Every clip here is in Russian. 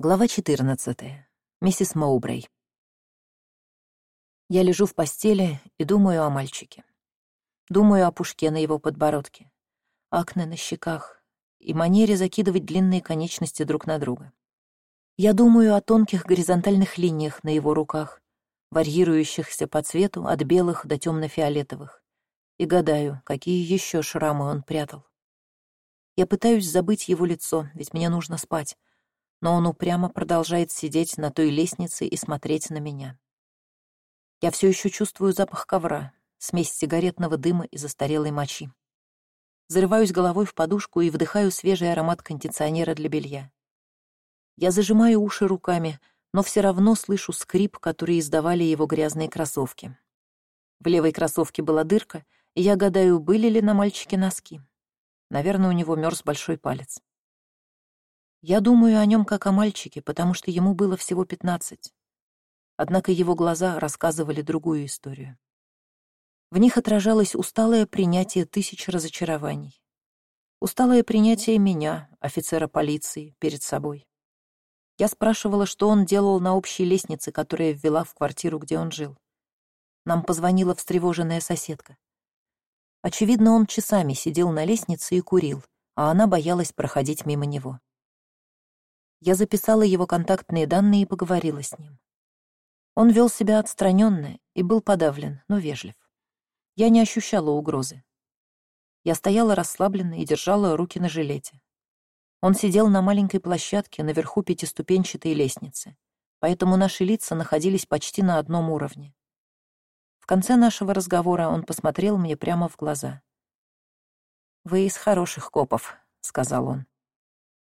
Глава 14. Миссис Моубрей. Я лежу в постели и думаю о мальчике. Думаю о пушке на его подбородке, акне на щеках и манере закидывать длинные конечности друг на друга. Я думаю о тонких горизонтальных линиях на его руках, варьирующихся по цвету от белых до темно-фиолетовых, и гадаю, какие еще шрамы он прятал. Я пытаюсь забыть его лицо, ведь мне нужно спать, но он упрямо продолжает сидеть на той лестнице и смотреть на меня. Я все еще чувствую запах ковра, смесь сигаретного дыма и застарелой мочи. Зарываюсь головой в подушку и вдыхаю свежий аромат кондиционера для белья. Я зажимаю уши руками, но все равно слышу скрип, который издавали его грязные кроссовки. В левой кроссовке была дырка, и я гадаю, были ли на мальчике носки. Наверное, у него мерз большой палец. Я думаю о нем как о мальчике, потому что ему было всего пятнадцать. Однако его глаза рассказывали другую историю. В них отражалось усталое принятие тысяч разочарований. Усталое принятие меня, офицера полиции, перед собой. Я спрашивала, что он делал на общей лестнице, которая ввела в квартиру, где он жил. Нам позвонила встревоженная соседка. Очевидно, он часами сидел на лестнице и курил, а она боялась проходить мимо него. Я записала его контактные данные и поговорила с ним. Он вел себя отстраненно и был подавлен, но вежлив. Я не ощущала угрозы. Я стояла расслабленно и держала руки на жилете. Он сидел на маленькой площадке наверху пятиступенчатой лестницы, поэтому наши лица находились почти на одном уровне. В конце нашего разговора он посмотрел мне прямо в глаза. «Вы из хороших копов», — сказал он.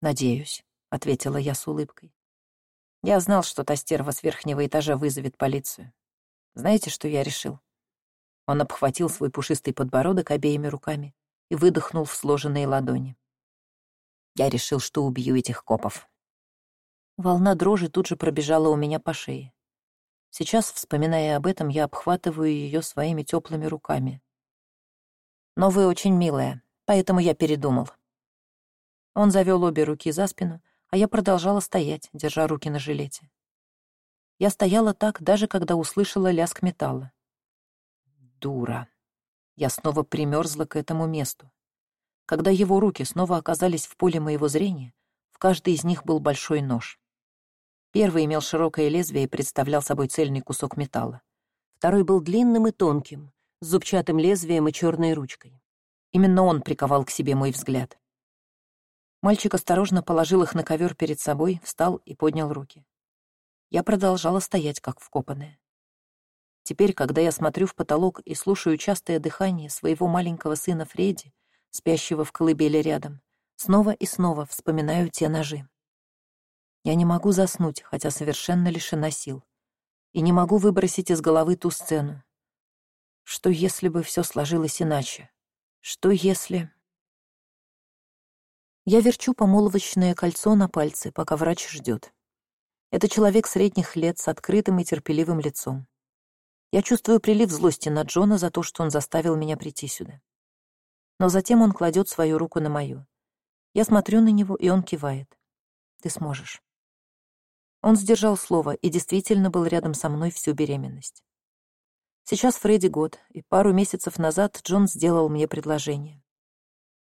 «Надеюсь». — ответила я с улыбкой. Я знал, что та стерва с верхнего этажа вызовет полицию. Знаете, что я решил? Он обхватил свой пушистый подбородок обеими руками и выдохнул в сложенные ладони. Я решил, что убью этих копов. Волна дрожи тут же пробежала у меня по шее. Сейчас, вспоминая об этом, я обхватываю ее своими теплыми руками. Но вы очень милая, поэтому я передумал. Он завел обе руки за спину а я продолжала стоять, держа руки на жилете. Я стояла так, даже когда услышала лязг металла. Дура. Я снова примерзла к этому месту. Когда его руки снова оказались в поле моего зрения, в каждой из них был большой нож. Первый имел широкое лезвие и представлял собой цельный кусок металла. Второй был длинным и тонким, с зубчатым лезвием и черной ручкой. Именно он приковал к себе мой взгляд. Мальчик осторожно положил их на ковер перед собой, встал и поднял руки. Я продолжала стоять, как вкопанная. Теперь, когда я смотрю в потолок и слушаю частое дыхание своего маленького сына Фредди, спящего в колыбели рядом, снова и снова вспоминаю те ножи. Я не могу заснуть, хотя совершенно лишена сил. И не могу выбросить из головы ту сцену. Что если бы все сложилось иначе? Что если... Я верчу помолвочное кольцо на пальце, пока врач ждет. Это человек средних лет с открытым и терпеливым лицом. Я чувствую прилив злости на Джона за то, что он заставил меня прийти сюда. Но затем он кладет свою руку на мою. Я смотрю на него, и он кивает. Ты сможешь. Он сдержал слово и действительно был рядом со мной всю беременность. Сейчас Фредди год, и пару месяцев назад Джон сделал мне предложение.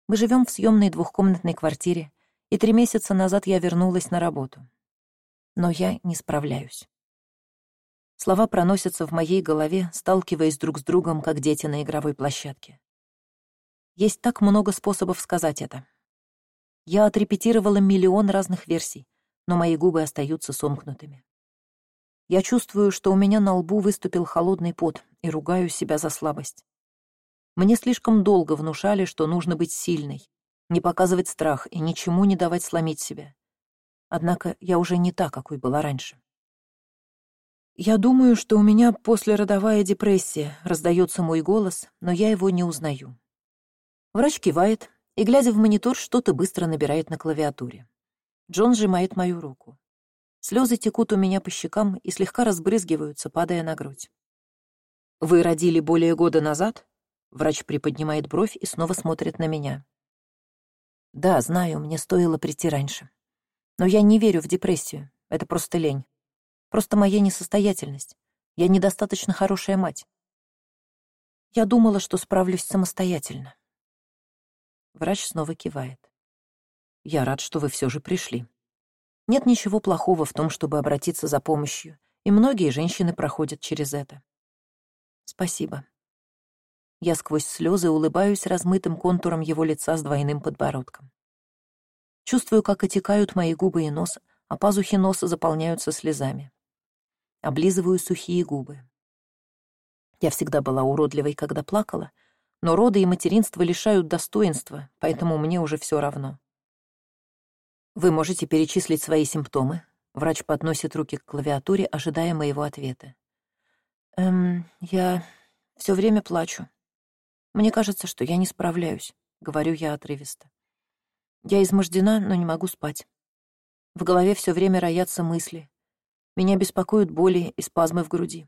Мы живем в съемной двухкомнатной квартире, и три месяца назад я вернулась на работу. Но я не справляюсь. Слова проносятся в моей голове, сталкиваясь друг с другом, как дети на игровой площадке. Есть так много способов сказать это. Я отрепетировала миллион разных версий, но мои губы остаются сомкнутыми. Я чувствую, что у меня на лбу выступил холодный пот, и ругаю себя за слабость. Мне слишком долго внушали, что нужно быть сильной, не показывать страх и ничему не давать сломить себя. Однако я уже не та, какой была раньше. Я думаю, что у меня послеродовая депрессия, раздается мой голос, но я его не узнаю. Врач кивает и, глядя в монитор, что-то быстро набирает на клавиатуре. Джон сжимает мою руку. Слезы текут у меня по щекам и слегка разбрызгиваются, падая на грудь. «Вы родили более года назад?» Врач приподнимает бровь и снова смотрит на меня. Да, знаю, мне стоило прийти раньше. Но я не верю в депрессию. Это просто лень. Просто моя несостоятельность. Я недостаточно хорошая мать. Я думала, что справлюсь самостоятельно. Врач снова кивает. Я рад, что вы все же пришли. Нет ничего плохого в том, чтобы обратиться за помощью, и многие женщины проходят через это. Спасибо. Я сквозь слезы улыбаюсь размытым контуром его лица с двойным подбородком. Чувствую, как отекают мои губы и нос, а пазухи носа заполняются слезами. Облизываю сухие губы. Я всегда была уродливой, когда плакала, но роды и материнство лишают достоинства, поэтому мне уже все равно. Вы можете перечислить свои симптомы. Врач подносит руки к клавиатуре, ожидая моего ответа. Эм, я все время плачу. Мне кажется, что я не справляюсь, говорю я отрывисто. Я измождена, но не могу спать. В голове все время роятся мысли. Меня беспокоят боли и спазмы в груди.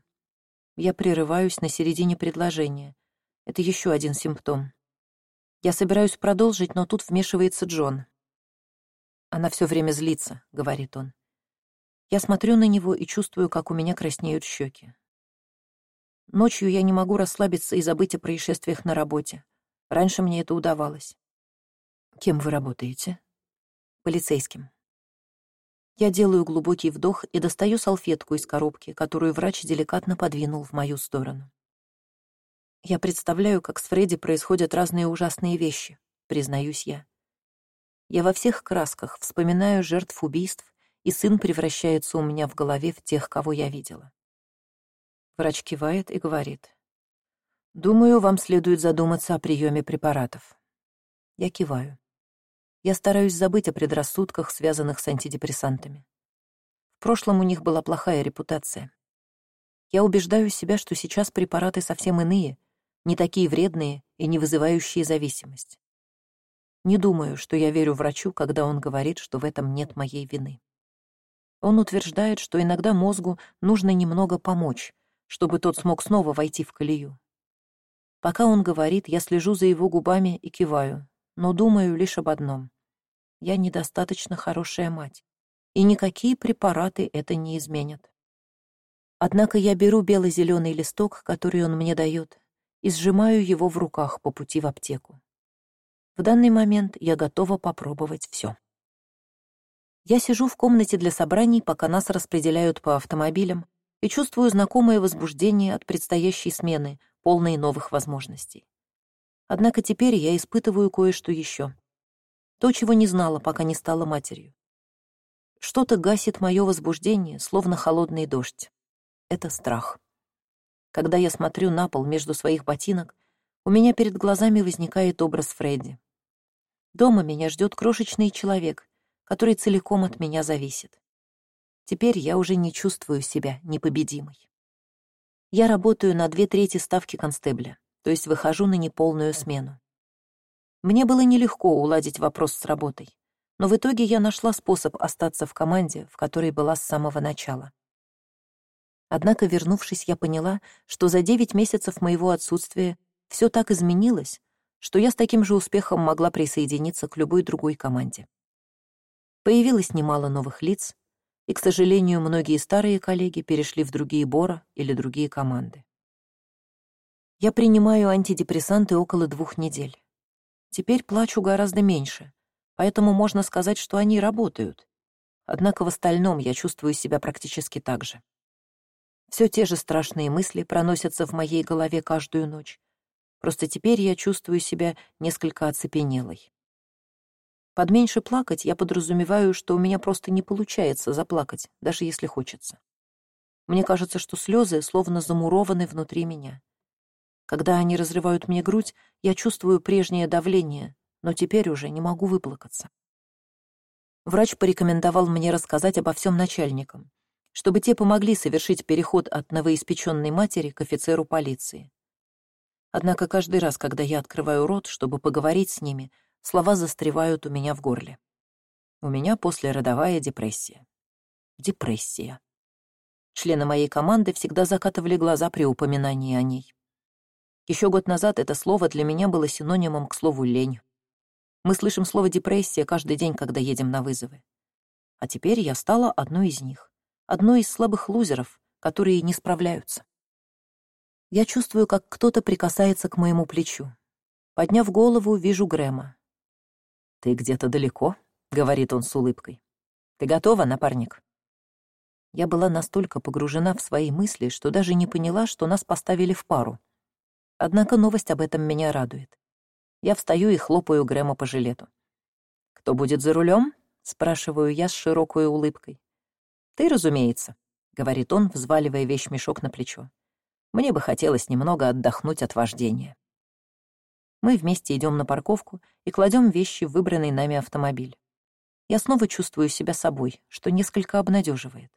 Я прерываюсь на середине предложения. Это еще один симптом. Я собираюсь продолжить, но тут вмешивается Джон. Она все время злится, говорит он. Я смотрю на него и чувствую, как у меня краснеют щеки. Ночью я не могу расслабиться и забыть о происшествиях на работе. Раньше мне это удавалось. Кем вы работаете? Полицейским. Я делаю глубокий вдох и достаю салфетку из коробки, которую врач деликатно подвинул в мою сторону. Я представляю, как с Фредди происходят разные ужасные вещи, признаюсь я. Я во всех красках вспоминаю жертв убийств, и сын превращается у меня в голове в тех, кого я видела. Врач кивает и говорит. «Думаю, вам следует задуматься о приеме препаратов». Я киваю. Я стараюсь забыть о предрассудках, связанных с антидепрессантами. В прошлом у них была плохая репутация. Я убеждаю себя, что сейчас препараты совсем иные, не такие вредные и не вызывающие зависимость. Не думаю, что я верю врачу, когда он говорит, что в этом нет моей вины. Он утверждает, что иногда мозгу нужно немного помочь, чтобы тот смог снова войти в колею. Пока он говорит, я слежу за его губами и киваю, но думаю лишь об одном я недостаточно хорошая мать, и никакие препараты это не изменят. Однако я беру бело-зеленый листок, который он мне дает, и сжимаю его в руках по пути в аптеку. В данный момент я готова попробовать все. Я сижу в комнате для собраний, пока нас распределяют по автомобилям, и чувствую знакомое возбуждение от предстоящей смены, полной новых возможностей. Однако теперь я испытываю кое-что еще. То, чего не знала, пока не стала матерью. Что-то гасит мое возбуждение, словно холодный дождь. Это страх. Когда я смотрю на пол между своих ботинок, у меня перед глазами возникает образ Фредди. Дома меня ждет крошечный человек, который целиком от меня зависит. Теперь я уже не чувствую себя непобедимой. Я работаю на две трети ставки констебля, то есть выхожу на неполную смену. Мне было нелегко уладить вопрос с работой, но в итоге я нашла способ остаться в команде, в которой была с самого начала. Однако, вернувшись, я поняла, что за девять месяцев моего отсутствия все так изменилось, что я с таким же успехом могла присоединиться к любой другой команде. Появилось немало новых лиц, и, к сожалению, многие старые коллеги перешли в другие бора или другие команды. Я принимаю антидепрессанты около двух недель. Теперь плачу гораздо меньше, поэтому можно сказать, что они работают. Однако в остальном я чувствую себя практически так же. Все те же страшные мысли проносятся в моей голове каждую ночь. Просто теперь я чувствую себя несколько оцепенелой. Под меньше плакать я подразумеваю, что у меня просто не получается заплакать, даже если хочется. Мне кажется, что слезы словно замурованы внутри меня. Когда они разрывают мне грудь, я чувствую прежнее давление, но теперь уже не могу выплакаться. Врач порекомендовал мне рассказать обо всем начальникам, чтобы те помогли совершить переход от новоиспеченной матери к офицеру полиции. Однако каждый раз, когда я открываю рот, чтобы поговорить с ними, слова застревают у меня в горле. У меня послеродовая депрессия. Депрессия. Члены моей команды всегда закатывали глаза при упоминании о ней. Еще год назад это слово для меня было синонимом к слову «лень». Мы слышим слово «депрессия» каждый день, когда едем на вызовы. а теперь я стала одной из них, одной из слабых лузеров, которые не справляются. Я чувствую, как кто-то прикасается к моему плечу. Подняв голову, вижу Грэма. «Ты где-то далеко?» — говорит он с улыбкой. «Ты готова, напарник?» Я была настолько погружена в свои мысли, что даже не поняла, что нас поставили в пару. Однако новость об этом меня радует. Я встаю и хлопаю Грэма по жилету. «Кто будет за рулем? спрашиваю я с широкой улыбкой. «Ты, разумеется», — говорит он, взваливая вещмешок на плечо. «Мне бы хотелось немного отдохнуть от вождения». Мы вместе идем на парковку и кладем вещи в выбранный нами автомобиль. Я снова чувствую себя собой, что несколько обнадеживает.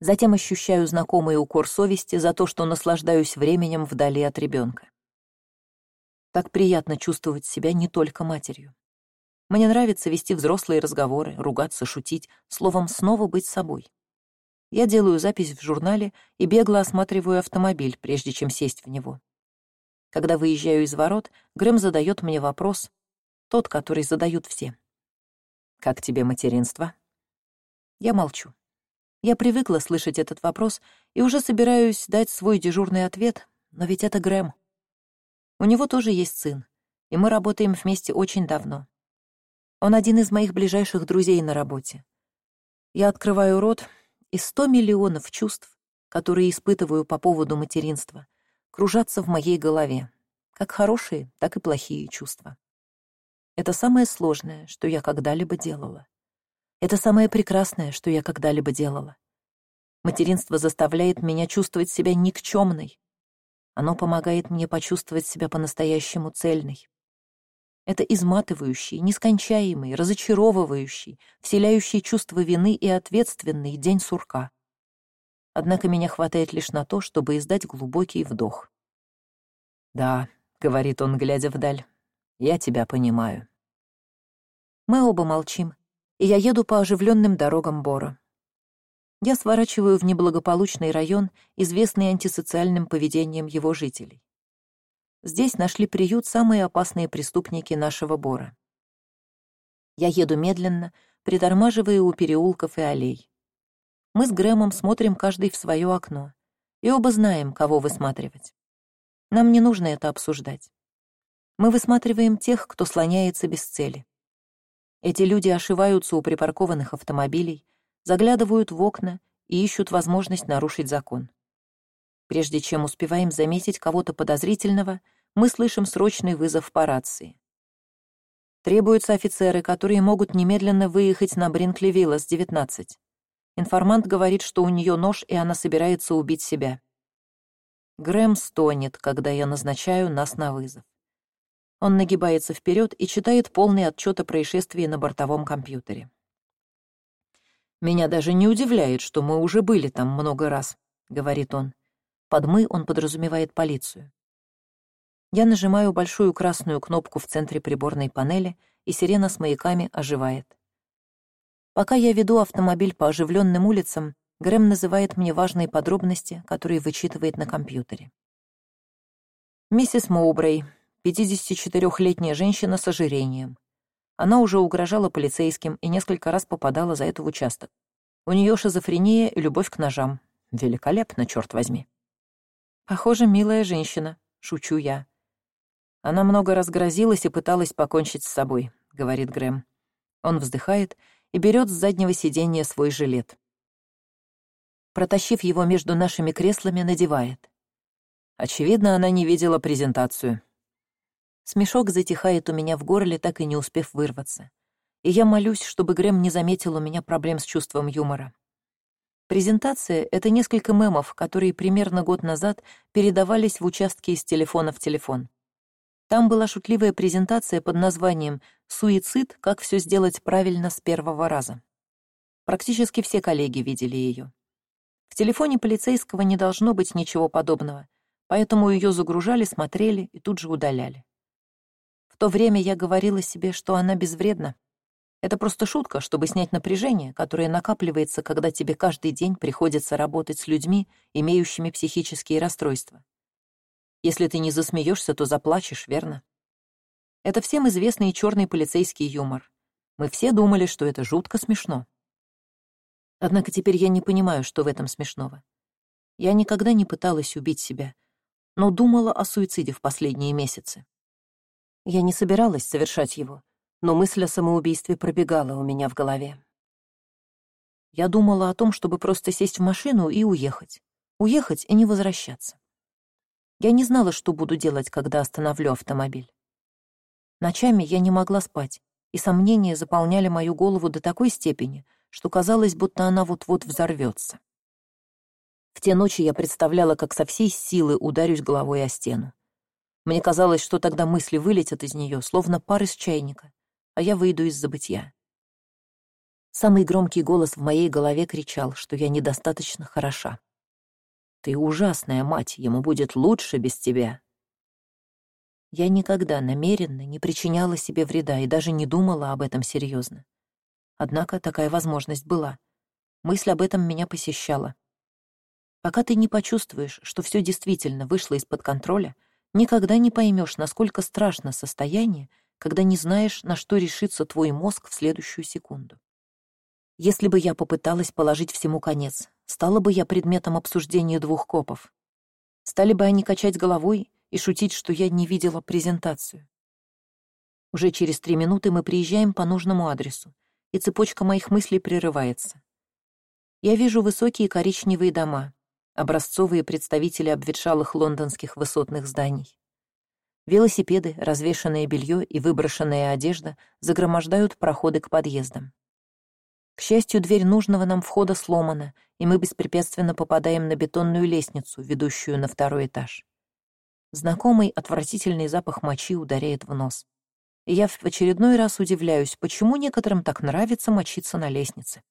Затем ощущаю знакомый укор совести за то, что наслаждаюсь временем вдали от ребенка. Так приятно чувствовать себя не только матерью. Мне нравится вести взрослые разговоры, ругаться, шутить, словом, снова быть собой. Я делаю запись в журнале и бегло осматриваю автомобиль, прежде чем сесть в него. Когда выезжаю из ворот, Грэм задает мне вопрос, тот, который задают все. «Как тебе материнство?» Я молчу. Я привыкла слышать этот вопрос и уже собираюсь дать свой дежурный ответ, но ведь это Грэм. У него тоже есть сын, и мы работаем вместе очень давно. Он один из моих ближайших друзей на работе. Я открываю рот, и сто миллионов чувств, которые испытываю по поводу материнства, кружатся в моей голове, как хорошие, так и плохие чувства. Это самое сложное, что я когда-либо делала. Это самое прекрасное, что я когда-либо делала. Материнство заставляет меня чувствовать себя никчемной. Оно помогает мне почувствовать себя по-настоящему цельной. Это изматывающий, нескончаемый, разочаровывающий, вселяющий чувство вины и ответственный день сурка. Однако меня хватает лишь на то, чтобы издать глубокий вдох. «Да», — говорит он, глядя вдаль, — «я тебя понимаю». Мы оба молчим, и я еду по оживленным дорогам Бора. Я сворачиваю в неблагополучный район, известный антисоциальным поведением его жителей. Здесь нашли приют самые опасные преступники нашего Бора. Я еду медленно, притормаживая у переулков и аллей. Мы с Грэмом смотрим каждый в свое окно, и оба знаем, кого высматривать. Нам не нужно это обсуждать. Мы высматриваем тех, кто слоняется без цели. Эти люди ошиваются у припаркованных автомобилей, заглядывают в окна и ищут возможность нарушить закон. Прежде чем успеваем заметить кого-то подозрительного, мы слышим срочный вызов по рации. Требуются офицеры, которые могут немедленно выехать на Бринкли-Виллас, 19. Информант говорит, что у нее нож, и она собирается убить себя. Грэм стонет, когда я назначаю нас на вызов. Он нагибается вперед и читает полный отчет о происшествии на бортовом компьютере. «Меня даже не удивляет, что мы уже были там много раз», — говорит он. Под «мы» он подразумевает полицию. Я нажимаю большую красную кнопку в центре приборной панели, и сирена с маяками оживает. Пока я веду автомобиль по оживленным улицам, Грэм называет мне важные подробности, которые вычитывает на компьютере. Миссис Моубрей, 54-летняя женщина с ожирением. Она уже угрожала полицейским и несколько раз попадала за это в участок. У нее шизофрения и любовь к ножам. Великолепно, черт возьми. Похоже, милая женщина, шучу я. Она много раз грозилась и пыталась покончить с собой, говорит Грэм. Он вздыхает и берет с заднего сиденья свой жилет. Протащив его между нашими креслами, надевает. Очевидно, она не видела презентацию. Смешок затихает у меня в горле, так и не успев вырваться. И я молюсь, чтобы Грэм не заметил у меня проблем с чувством юмора. Презентация — это несколько мемов, которые примерно год назад передавались в участке из телефона в телефон. Там была шутливая презентация под названием «Суицид. Как все сделать правильно с первого раза». Практически все коллеги видели ее. В телефоне полицейского не должно быть ничего подобного, поэтому ее загружали, смотрели и тут же удаляли. В то время я говорила себе, что она безвредна. Это просто шутка, чтобы снять напряжение, которое накапливается, когда тебе каждый день приходится работать с людьми, имеющими психические расстройства. Если ты не засмеешься, то заплачешь, верно? Это всем известный черный полицейский юмор. Мы все думали, что это жутко смешно. Однако теперь я не понимаю, что в этом смешного. Я никогда не пыталась убить себя, но думала о суициде в последние месяцы. Я не собиралась совершать его, но мысль о самоубийстве пробегала у меня в голове. Я думала о том, чтобы просто сесть в машину и уехать. Уехать и не возвращаться. Я не знала, что буду делать, когда остановлю автомобиль. Ночами я не могла спать, и сомнения заполняли мою голову до такой степени, что казалось, будто она вот-вот взорвется. В те ночи я представляла, как со всей силы ударюсь головой о стену. Мне казалось, что тогда мысли вылетят из нее, словно пар из чайника, а я выйду из забытья. Самый громкий голос в моей голове кричал, что я недостаточно хороша. «Ты ужасная мать, ему будет лучше без тебя». Я никогда намеренно не причиняла себе вреда и даже не думала об этом серьезно. Однако такая возможность была. Мысль об этом меня посещала. Пока ты не почувствуешь, что все действительно вышло из-под контроля, никогда не поймешь, насколько страшно состояние, когда не знаешь, на что решится твой мозг в следующую секунду. Если бы я попыталась положить всему конец, стала бы я предметом обсуждения двух копов. Стали бы они качать головой и шутить, что я не видела презентацию. Уже через три минуты мы приезжаем по нужному адресу, и цепочка моих мыслей прерывается. Я вижу высокие коричневые дома, образцовые представители обветшалых лондонских высотных зданий. Велосипеды, развешанное белье и выброшенная одежда загромождают проходы к подъездам. К счастью, дверь нужного нам входа сломана, и мы беспрепятственно попадаем на бетонную лестницу, ведущую на второй этаж. Знакомый отвратительный запах мочи ударяет в нос. И я в очередной раз удивляюсь, почему некоторым так нравится мочиться на лестнице.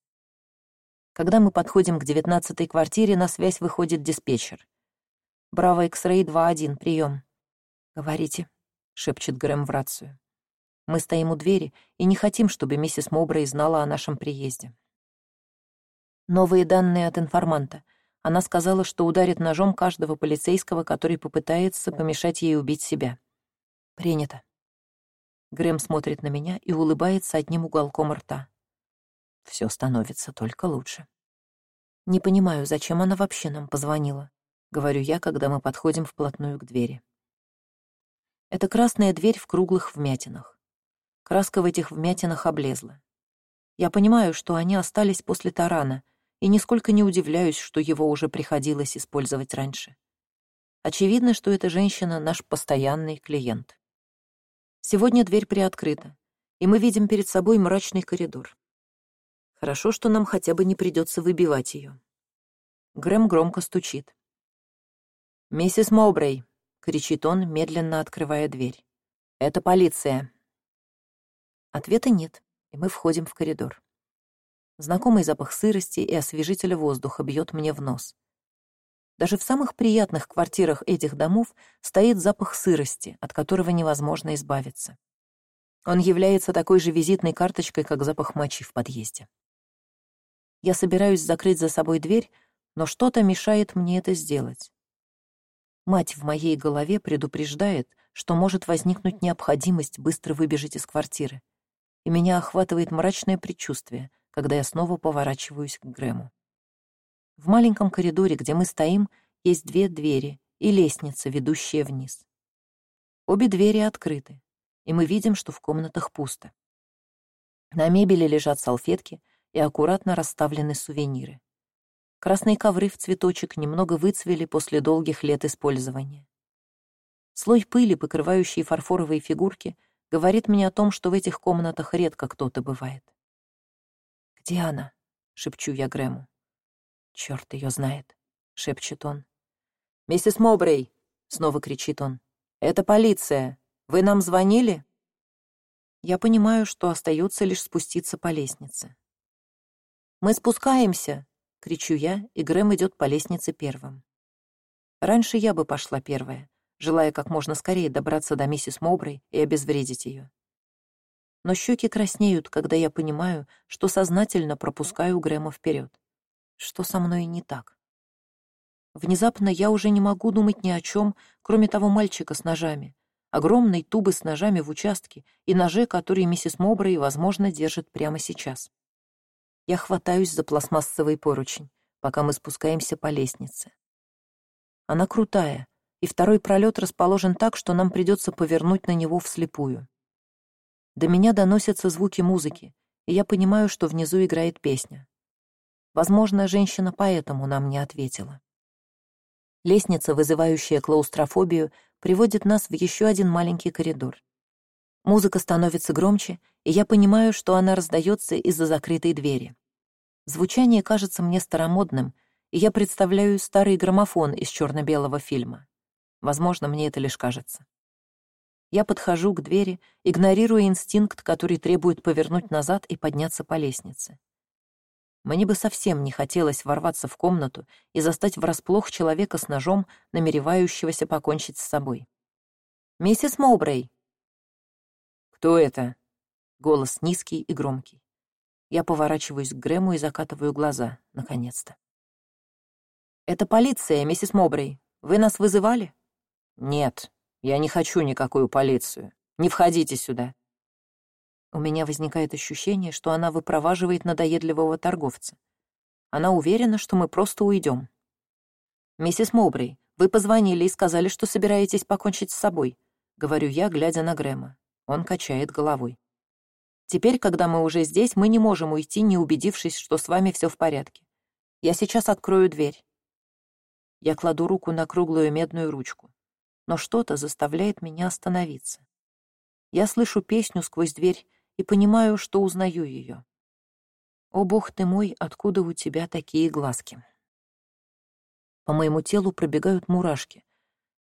Когда мы подходим к девятнадцатой квартире, на связь выходит диспетчер. «Браво, X-Ray 2-1, прием». «Говорите», — шепчет Грэм в рацию. Мы стоим у двери и не хотим, чтобы миссис Мобрей знала о нашем приезде. Новые данные от информанта. Она сказала, что ударит ножом каждого полицейского, который попытается помешать ей убить себя. Принято. Грэм смотрит на меня и улыбается одним уголком рта все становится только лучше. Не понимаю, зачем она вообще нам позвонила, говорю я, когда мы подходим вплотную к двери. Это красная дверь в круглых вмятинах. Краска в этих вмятинах облезла. Я понимаю, что они остались после тарана, и нисколько не удивляюсь, что его уже приходилось использовать раньше. Очевидно, что эта женщина — наш постоянный клиент. Сегодня дверь приоткрыта, и мы видим перед собой мрачный коридор. Хорошо, что нам хотя бы не придется выбивать ее. Грэм громко стучит. «Миссис Моубрей!» — кричит он, медленно открывая дверь. «Это полиция!» Ответа нет, и мы входим в коридор. Знакомый запах сырости и освежителя воздуха бьет мне в нос. Даже в самых приятных квартирах этих домов стоит запах сырости, от которого невозможно избавиться. Он является такой же визитной карточкой, как запах мочи в подъезде. Я собираюсь закрыть за собой дверь, но что-то мешает мне это сделать. Мать в моей голове предупреждает, что может возникнуть необходимость быстро выбежать из квартиры, и меня охватывает мрачное предчувствие, когда я снова поворачиваюсь к Грэму. В маленьком коридоре, где мы стоим, есть две двери и лестница, ведущая вниз. Обе двери открыты, и мы видим, что в комнатах пусто. На мебели лежат салфетки — и аккуратно расставлены сувениры. Красные ковры в цветочек немного выцвели после долгих лет использования. Слой пыли, покрывающий фарфоровые фигурки, говорит мне о том, что в этих комнатах редко кто-то бывает. «Где она?» — шепчу я Грэму. «Черт ее знает», — шепчет он. «Миссис Мобрей!» — снова кричит он. «Это полиция! Вы нам звонили?» Я понимаю, что остается лишь спуститься по лестнице. «Мы спускаемся!» — кричу я, и Грэм идет по лестнице первым. Раньше я бы пошла первая, желая как можно скорее добраться до миссис Мобрей и обезвредить ее. Но щеки краснеют, когда я понимаю, что сознательно пропускаю Грэма вперед. Что со мной не так? Внезапно я уже не могу думать ни о чем, кроме того мальчика с ножами, огромной тубы с ножами в участке и ноже, который миссис Мобрей, возможно, держит прямо сейчас. Я хватаюсь за пластмассовый поручень, пока мы спускаемся по лестнице. Она крутая, и второй пролет расположен так, что нам придется повернуть на него вслепую. До меня доносятся звуки музыки, и я понимаю, что внизу играет песня. Возможно, женщина поэтому нам не ответила. Лестница, вызывающая клаустрофобию, приводит нас в еще один маленький коридор. Музыка становится громче, и я понимаю, что она раздается из-за закрытой двери. Звучание кажется мне старомодным, и я представляю старый граммофон из черно белого фильма. Возможно, мне это лишь кажется. Я подхожу к двери, игнорируя инстинкт, который требует повернуть назад и подняться по лестнице. Мне бы совсем не хотелось ворваться в комнату и застать врасплох человека с ножом, намеревающегося покончить с собой. «Миссис Моубрей!» «Кто это?» Голос низкий и громкий. Я поворачиваюсь к Грэму и закатываю глаза, наконец-то. «Это полиция, миссис Мобрей. Вы нас вызывали?» «Нет, я не хочу никакую полицию. Не входите сюда». У меня возникает ощущение, что она выпроваживает надоедливого торговца. Она уверена, что мы просто уйдем. «Миссис Мобрей, вы позвонили и сказали, что собираетесь покончить с собой», — говорю я, глядя на Грэма. Он качает головой. «Теперь, когда мы уже здесь, мы не можем уйти, не убедившись, что с вами все в порядке. Я сейчас открою дверь». Я кладу руку на круглую медную ручку но что-то заставляет меня остановиться. Я слышу песню сквозь дверь и понимаю, что узнаю ее. «О, бог ты мой, откуда у тебя такие глазки?» По моему телу пробегают мурашки,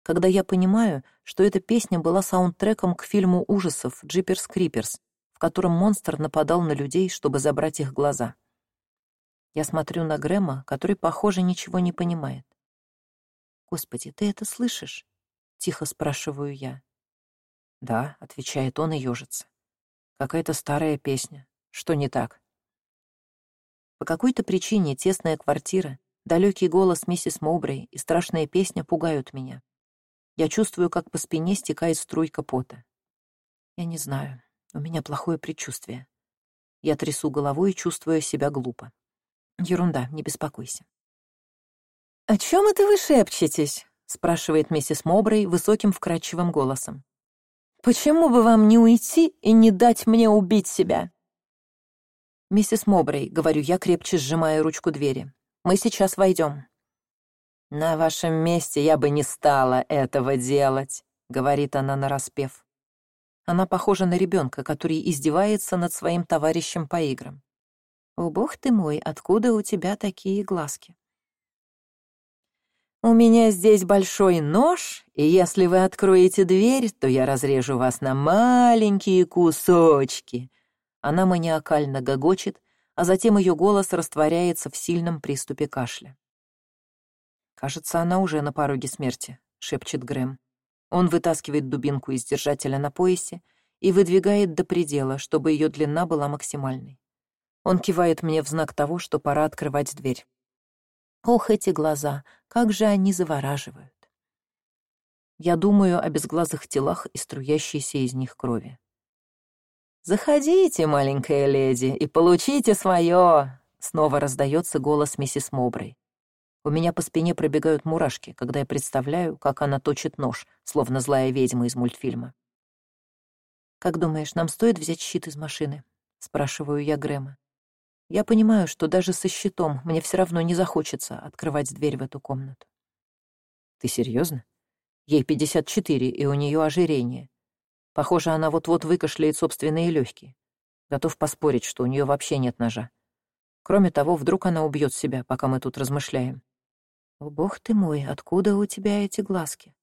когда я понимаю, что эта песня была саундтреком к фильму ужасов «Джиперс Криперс», в котором монстр нападал на людей, чтобы забрать их глаза. Я смотрю на Грэма, который, похоже, ничего не понимает. «Господи, ты это слышишь?» — тихо спрашиваю я. «Да», — отвечает он и ёжится. «Какая-то старая песня. Что не так?» По какой-то причине тесная квартира, далекий голос миссис Моубрей и страшная песня пугают меня. Я чувствую, как по спине стекает струйка пота. Я не знаю, у меня плохое предчувствие. Я трясу головой и чувствую себя глупо. Ерунда, не беспокойся. «О чем это вы шепчетесь?» — спрашивает миссис Мобрей высоким вкрадчивым голосом. «Почему бы вам не уйти и не дать мне убить себя?» «Миссис Мобрей», — говорю я, крепче сжимая ручку двери, — «мы сейчас войдем». «На вашем месте я бы не стала этого делать», — говорит она нараспев. Она похожа на ребенка, который издевается над своим товарищем по играм. «О, бог ты мой, откуда у тебя такие глазки?» «У меня здесь большой нож, и если вы откроете дверь, то я разрежу вас на маленькие кусочки». Она маниакально гогочет, а затем ее голос растворяется в сильном приступе кашля. «Кажется, она уже на пороге смерти», — шепчет Грэм. Он вытаскивает дубинку из держателя на поясе и выдвигает до предела, чтобы ее длина была максимальной. Он кивает мне в знак того, что пора открывать дверь. Ох, эти глаза, как же они завораживают. Я думаю о безглазых телах и струящейся из них крови. «Заходите, маленькая леди, и получите свое!» Снова раздается голос миссис Мобрей. У меня по спине пробегают мурашки, когда я представляю, как она точит нож, словно злая ведьма из мультфильма. «Как думаешь, нам стоит взять щит из машины?» — спрашиваю я Грэма. Я понимаю, что даже со щитом мне все равно не захочется открывать дверь в эту комнату. Ты серьезно? Ей 54, и у нее ожирение. Похоже, она вот-вот выкашляет собственные легкие. Готов поспорить, что у нее вообще нет ножа. Кроме того, вдруг она убьет себя, пока мы тут размышляем. О, бог ты мой, откуда у тебя эти глазки?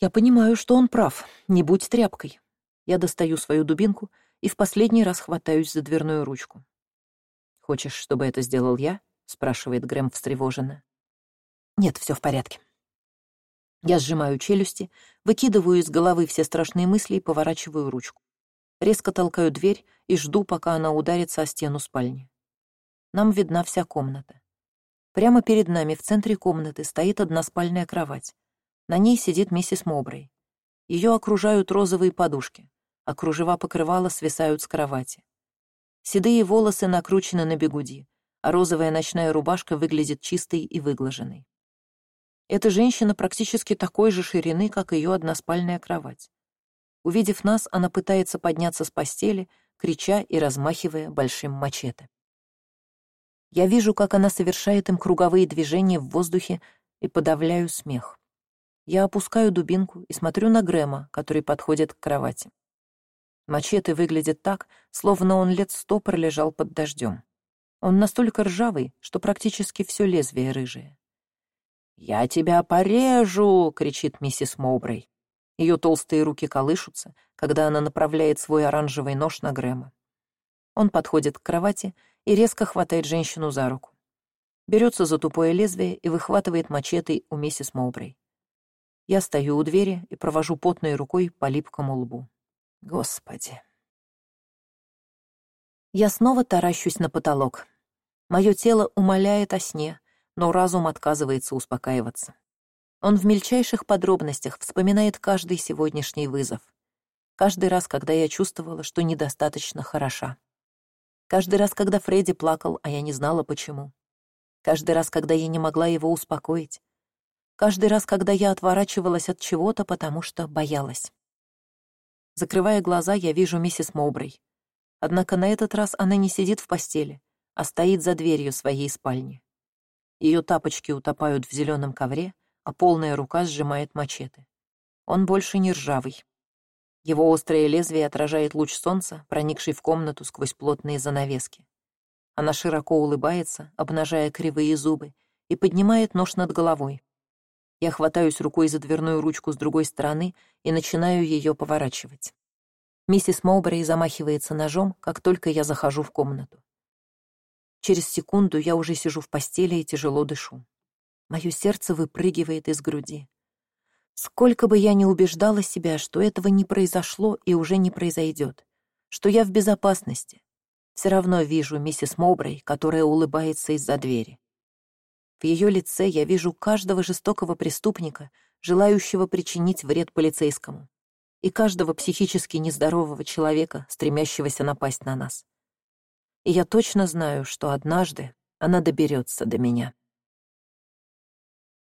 Я понимаю, что он прав. Не будь тряпкой. Я достаю свою дубинку и в последний раз хватаюсь за дверную ручку. «Хочешь, чтобы это сделал я?» — спрашивает Грэм встревоженно. «Нет, все в порядке». Я сжимаю челюсти, выкидываю из головы все страшные мысли и поворачиваю ручку. Резко толкаю дверь и жду, пока она ударится о стену спальни. Нам видна вся комната. Прямо перед нами в центре комнаты стоит односпальная кровать. На ней сидит миссис Мобрей. Ее окружают розовые подушки, а кружева покрывала свисают с кровати. Седые волосы накручены на бегуди, а розовая ночная рубашка выглядит чистой и выглаженной. Эта женщина практически такой же ширины, как ее односпальная кровать. Увидев нас, она пытается подняться с постели, крича и размахивая большим мачете. Я вижу, как она совершает им круговые движения в воздухе и подавляю смех. Я опускаю дубинку и смотрю на Грэма, который подходит к кровати. Мачете выглядит так, словно он лет сто пролежал под дождем. Он настолько ржавый, что практически все лезвие рыжее. «Я тебя порежу!» — кричит миссис Моубрей. Ее толстые руки колышутся, когда она направляет свой оранжевый нож на Грэма. Он подходит к кровати и резко хватает женщину за руку. Берется за тупое лезвие и выхватывает мачете у миссис Моубрей. Я стою у двери и провожу потной рукой по липкому лбу. Господи. Я снова таращусь на потолок. Мое тело умоляет о сне, но разум отказывается успокаиваться. Он в мельчайших подробностях вспоминает каждый сегодняшний вызов. Каждый раз, когда я чувствовала, что недостаточно хороша. Каждый раз, когда Фредди плакал, а я не знала, почему. Каждый раз, когда я не могла его успокоить. Каждый раз, когда я отворачивалась от чего-то, потому что боялась. Закрывая глаза, я вижу миссис Моубрей. Однако на этот раз она не сидит в постели, а стоит за дверью своей спальни. Ее тапочки утопают в зеленом ковре, а полная рука сжимает мачете. Он больше не ржавый. Его острое лезвие отражает луч солнца, проникший в комнату сквозь плотные занавески. Она широко улыбается, обнажая кривые зубы, и поднимает нож над головой. Я хватаюсь рукой за дверную ручку с другой стороны и начинаю ее поворачивать. Миссис Моубрей замахивается ножом, как только я захожу в комнату. Через секунду я уже сижу в постели и тяжело дышу. Мое сердце выпрыгивает из груди. Сколько бы я ни убеждала себя, что этого не произошло и уже не произойдет, что я в безопасности, все равно вижу миссис Моубрей, которая улыбается из-за двери. В ее лице я вижу каждого жестокого преступника, желающего причинить вред полицейскому, и каждого психически нездорового человека, стремящегося напасть на нас. И я точно знаю, что однажды она доберется до меня.